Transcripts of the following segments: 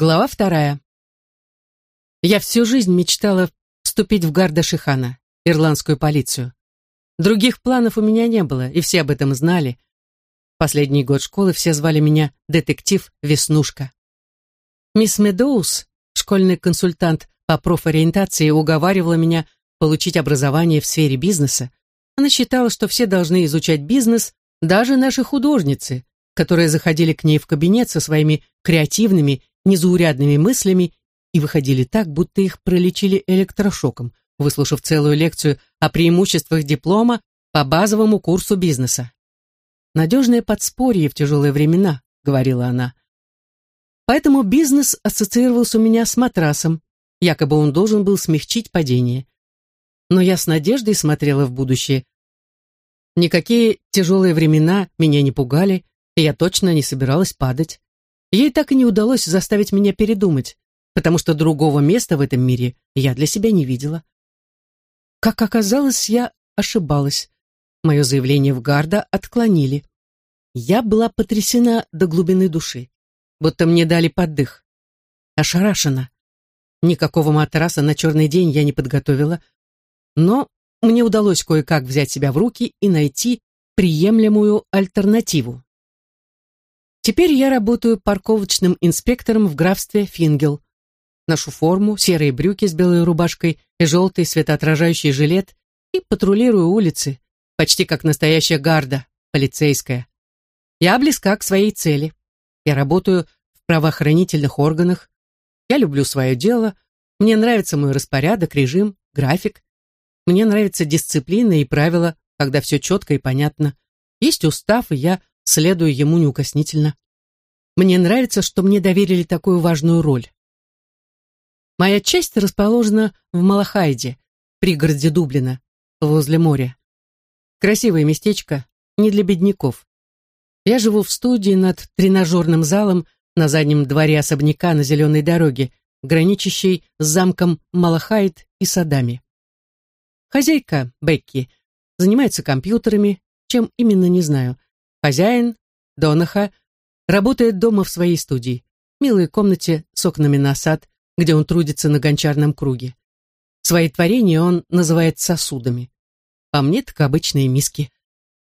Глава вторая. Я всю жизнь мечтала вступить в гарда Шихана, ирландскую полицию. Других планов у меня не было, и все об этом знали. Последний год школы все звали меня детектив Веснушка. Мисс Медоуз, школьный консультант по профориентации, уговаривала меня получить образование в сфере бизнеса. Она считала, что все должны изучать бизнес, даже наши художницы, которые заходили к ней в кабинет со своими креативными незаурядными мыслями и выходили так, будто их пролечили электрошоком, выслушав целую лекцию о преимуществах диплома по базовому курсу бизнеса. «Надежное подспорье в тяжелые времена», — говорила она. Поэтому бизнес ассоциировался у меня с матрасом, якобы он должен был смягчить падение. Но я с надеждой смотрела в будущее. Никакие тяжелые времена меня не пугали, и я точно не собиралась падать. Ей так и не удалось заставить меня передумать, потому что другого места в этом мире я для себя не видела. Как оказалось, я ошибалась. Мое заявление в Гарда отклонили. Я была потрясена до глубины души, будто мне дали поддых. Ошарашена. Никакого матраса на черный день я не подготовила, но мне удалось кое-как взять себя в руки и найти приемлемую альтернативу. Теперь я работаю парковочным инспектором в графстве Фингел. Ношу форму, серые брюки с белой рубашкой и желтый светоотражающий жилет и патрулирую улицы, почти как настоящая гарда, полицейская. Я близка к своей цели. Я работаю в правоохранительных органах. Я люблю свое дело. Мне нравится мой распорядок, режим, график. Мне нравится дисциплина и правила, когда все четко и понятно. Есть устав, и я следую ему неукоснительно. Мне нравится, что мне доверили такую важную роль. Моя часть расположена в Малахайде, пригороде Дублина, возле моря. Красивое местечко, не для бедняков. Я живу в студии над тренажерным залом на заднем дворе особняка на зеленой дороге, граничащей с замком Малахайд и садами. Хозяйка, Бекки, занимается компьютерами, чем именно не знаю, Хозяин, Донаха, работает дома в своей студии, милой комнате с окнами на сад, где он трудится на гончарном круге. Свои творения он называет сосудами. По мне так обычные миски.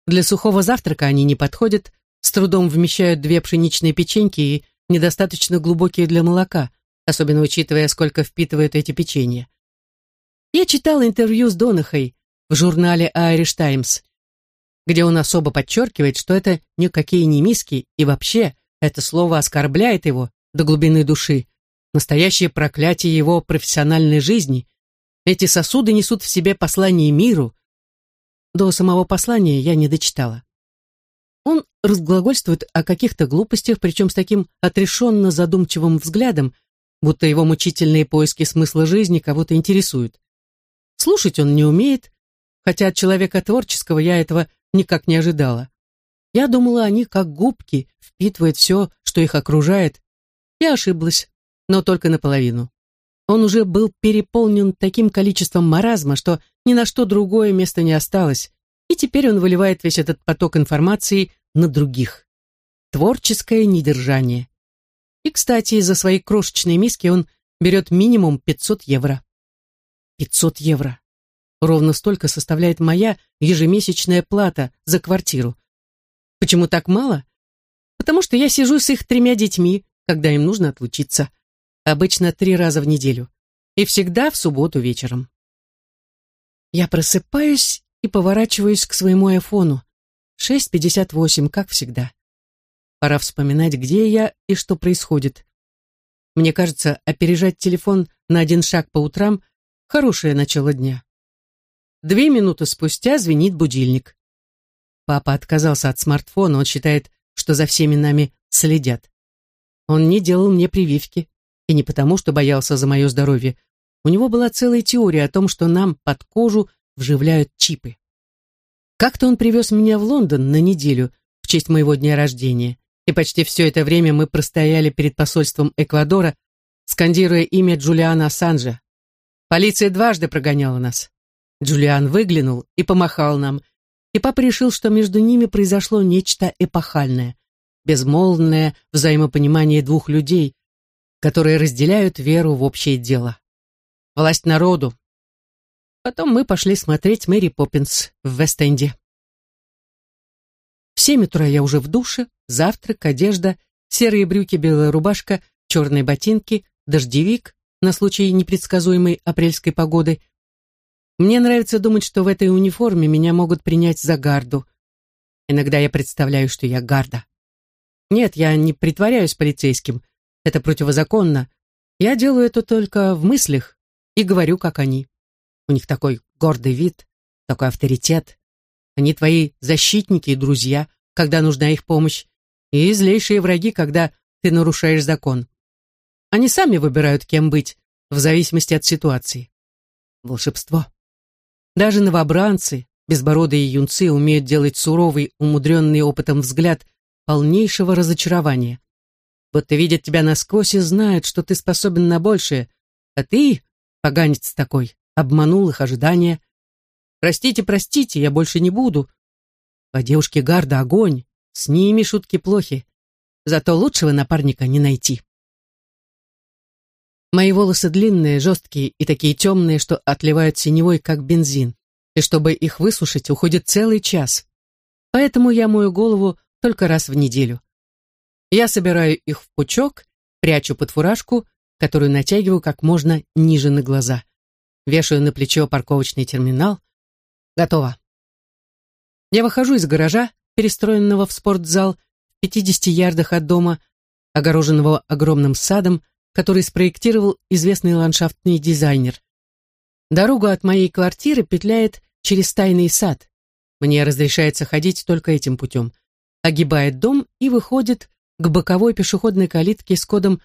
Для сухого завтрака они не подходят, с трудом вмещают две пшеничные печеньки и недостаточно глубокие для молока, особенно учитывая, сколько впитывают эти печенья. Я читала интервью с Донахой в журнале Irish Times где он особо подчеркивает, что это никакие не миски, и вообще это слово оскорбляет его до глубины души, настоящее проклятие его профессиональной жизни. Эти сосуды несут в себе послание миру. До самого послания я не дочитала. Он разглагольствует о каких-то глупостях, причем с таким отрешенно задумчивым взглядом, будто его мучительные поиски смысла жизни кого-то интересуют. Слушать он не умеет, хотя от человека творческого я этого никак не ожидала. Я думала, они, как губки, впитывают все, что их окружает. Я ошиблась, но только наполовину. Он уже был переполнен таким количеством маразма, что ни на что другое место не осталось, и теперь он выливает весь этот поток информации на других. Творческое недержание. И, кстати, из-за своей крошечной миски он берет минимум 500 евро. 500 евро. Ровно столько составляет моя ежемесячная плата за квартиру. Почему так мало? Потому что я сижу с их тремя детьми, когда им нужно отлучиться. Обычно три раза в неделю. И всегда в субботу вечером. Я просыпаюсь и поворачиваюсь к своему айфону. 6.58, как всегда. Пора вспоминать, где я и что происходит. Мне кажется, опережать телефон на один шаг по утрам – хорошее начало дня. Две минуты спустя звенит будильник. Папа отказался от смартфона, он считает, что за всеми нами следят. Он не делал мне прививки, и не потому, что боялся за мое здоровье. У него была целая теория о том, что нам под кожу вживляют чипы. Как-то он привез меня в Лондон на неделю в честь моего дня рождения, и почти все это время мы простояли перед посольством Эквадора, скандируя имя Джулиана Ассанжа. Полиция дважды прогоняла нас. Джулиан выглянул и помахал нам, и папа решил, что между ними произошло нечто эпохальное, безмолвное взаимопонимание двух людей, которые разделяют веру в общее дело. Власть народу. Потом мы пошли смотреть Мэри Поппинс в Вест-Энде. В семь утра я уже в душе, завтрак, одежда, серые брюки, белая рубашка, черные ботинки, дождевик на случай непредсказуемой апрельской погоды. Мне нравится думать, что в этой униформе меня могут принять за гарду. Иногда я представляю, что я гарда. Нет, я не притворяюсь полицейским. Это противозаконно. Я делаю это только в мыслях и говорю, как они. У них такой гордый вид, такой авторитет. Они твои защитники и друзья, когда нужна их помощь, и злейшие враги, когда ты нарушаешь закон. Они сами выбирают, кем быть, в зависимости от ситуации. Волшебство. Даже новобранцы, безбородые юнцы умеют делать суровый, умудренный опытом взгляд полнейшего разочарования. Будто видят тебя насквозь и знают, что ты способен на большее, а ты, поганец такой, обманул их ожидания. Простите, простите, я больше не буду. А девушке Гарда огонь, с ними шутки плохи. Зато лучшего напарника не найти. Мои волосы длинные, жесткие и такие темные, что отливают синевой, как бензин. И чтобы их высушить, уходит целый час. Поэтому я мою голову только раз в неделю. Я собираю их в пучок, прячу под фуражку, которую натягиваю как можно ниже на глаза. Вешаю на плечо парковочный терминал. Готово. Я выхожу из гаража, перестроенного в спортзал, в 50 ярдах от дома, огороженного огромным садом, который спроектировал известный ландшафтный дизайнер. Дорога от моей квартиры петляет через тайный сад. Мне разрешается ходить только этим путем. Огибает дом и выходит к боковой пешеходной калитке с кодом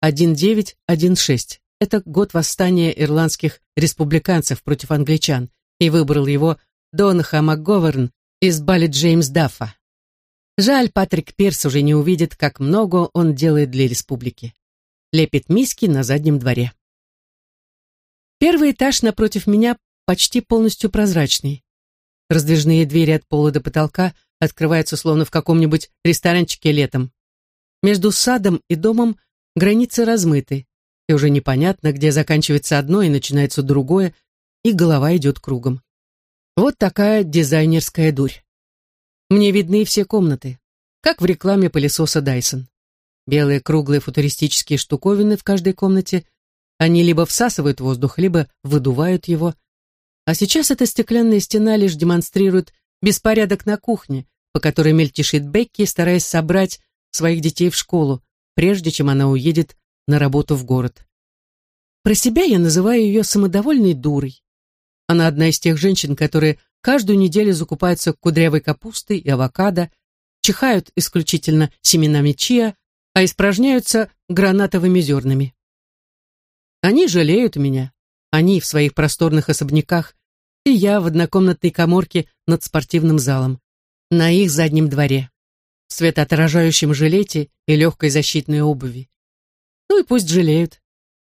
1916. Это год восстания ирландских республиканцев против англичан, и выбрал его Донаха МакГоверн из Балли Джеймс Даффа. Жаль, Патрик Пирс уже не увидит, как много он делает для республики. Лепит миски на заднем дворе. Первый этаж напротив меня почти полностью прозрачный. Раздвижные двери от пола до потолка открываются словно в каком-нибудь ресторанчике летом. Между садом и домом границы размыты, и уже непонятно, где заканчивается одно и начинается другое, и голова идет кругом. Вот такая дизайнерская дурь. Мне видны все комнаты, как в рекламе пылесоса Dyson. Белые круглые футуристические штуковины в каждой комнате, они либо всасывают воздух, либо выдувают его. А сейчас эта стеклянная стена лишь демонстрирует беспорядок на кухне, по которой мельтешит Бекки, стараясь собрать своих детей в школу, прежде чем она уедет на работу в город. Про себя я называю ее самодовольной дурой. Она одна из тех женщин, которые каждую неделю закупаются кудрявой капустой и авокадо, чихают исключительно семенами чиа, а испражняются гранатовыми зернами. Они жалеют меня, они в своих просторных особняках, и я в однокомнатной коморке над спортивным залом, на их заднем дворе светоотражающем жилете и легкой защитной обуви. Ну и пусть жалеют.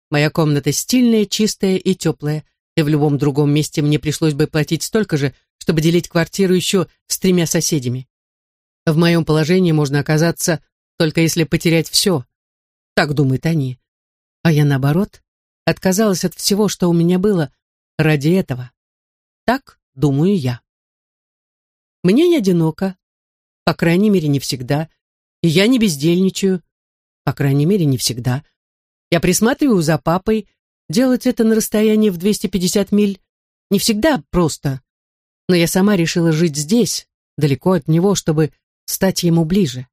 Моя комната стильная, чистая и теплая, и в любом другом месте мне пришлось бы платить столько же, чтобы делить квартиру еще с тремя соседями. В моем положении можно оказаться, только если потерять все. Так думают они. А я, наоборот, отказалась от всего, что у меня было, ради этого. Так думаю я. Мне не одиноко, по крайней мере, не всегда. И я не бездельничаю. По крайней мере, не всегда. Я присматриваю за папой. Делать это на расстоянии в 250 миль не всегда просто. Но я сама решила жить здесь, далеко от него, чтобы стать ему ближе.